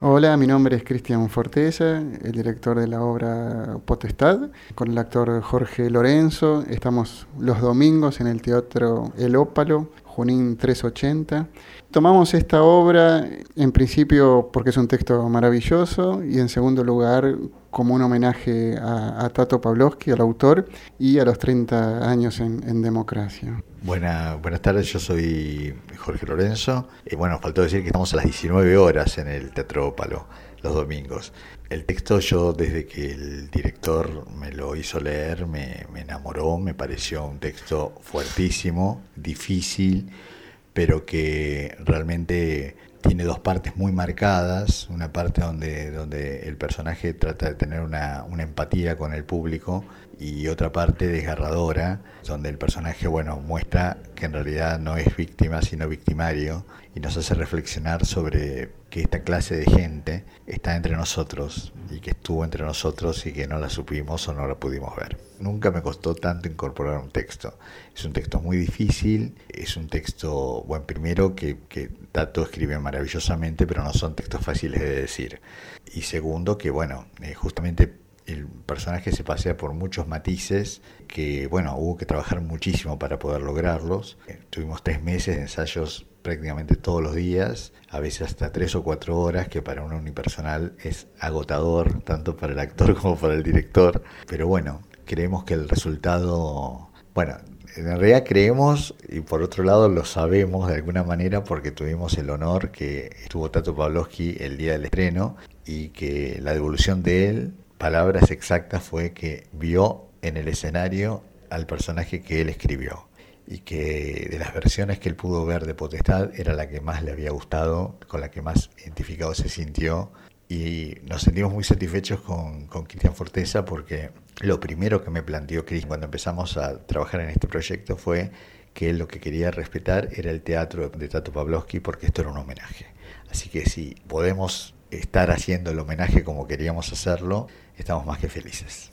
Hola, mi nombre es Cristian Forteza, el director de la obra Potestad, con el actor Jorge Lorenzo. Estamos los domingos en el Teatro El Ópalo, Junín 380. Tomamos esta obra en principio porque es un texto maravilloso y en segundo lugar como un homenaje a, Tato Pavlovsky, al autor, y a los 30 años en, democracia. buenas tardes, yo soy Jorge Lorenzo. Y bueno, faltó decir que estamos a las 19 horas en el Teatro Ópalo los domingos. El texto yo desde que el director me lo hizo leer me enamoró, me pareció un texto fuertísimo, difícil, pero que realmente tiene dos partes muy marcadas, una parte donde, donde el personaje trata de tener una, una, empatía con el público y otra parte desgarradora, donde el personaje bueno, muestra que en realidad no es víctima sino victimario y nos hace reflexionar sobre que esta clase de gente está entre nosotros y que estuvo entre nosotros y que no la supimos o no la pudimos ver. Nunca me costó tanto incorporar un texto. Es un texto muy difícil, es un texto, bueno, primero que, que Tato escribe maravillosamente, pero no son textos fáciles de decir. Y segundo que, bueno, eh, justamente el personaje se pasea por muchos matices que, bueno, hubo que trabajar muchísimo para poder lograrlos. Eh, tuvimos tres meses de ensayos prácticamente todos los días, a veces hasta tres o cuatro horas, que para un unipersonal es agotador, tanto para el actor como para el director. Pero bueno, creemos que el resultado, bueno, en realidad creemos y por otro lado lo sabemos de alguna manera porque tuvimos el honor que estuvo Tato Pavlovsky el día del estreno y que la devolución de él palabras exactas fue que vio en el escenario al personaje que él escribió y que de las versiones que él pudo ver de Potestad era la que más le había gustado, con la que más identificado se sintió y nos sentimos muy satisfechos con, con Cristian Forteza porque lo primero que me planteó Cristian cuando empezamos a trabajar en este proyecto fue que él lo que quería respetar era el teatro de Tato Pavlovsky porque esto era un homenaje. Así que si podemos estar haciendo el homenaje como queríamos hacerlo, estamos más que felices.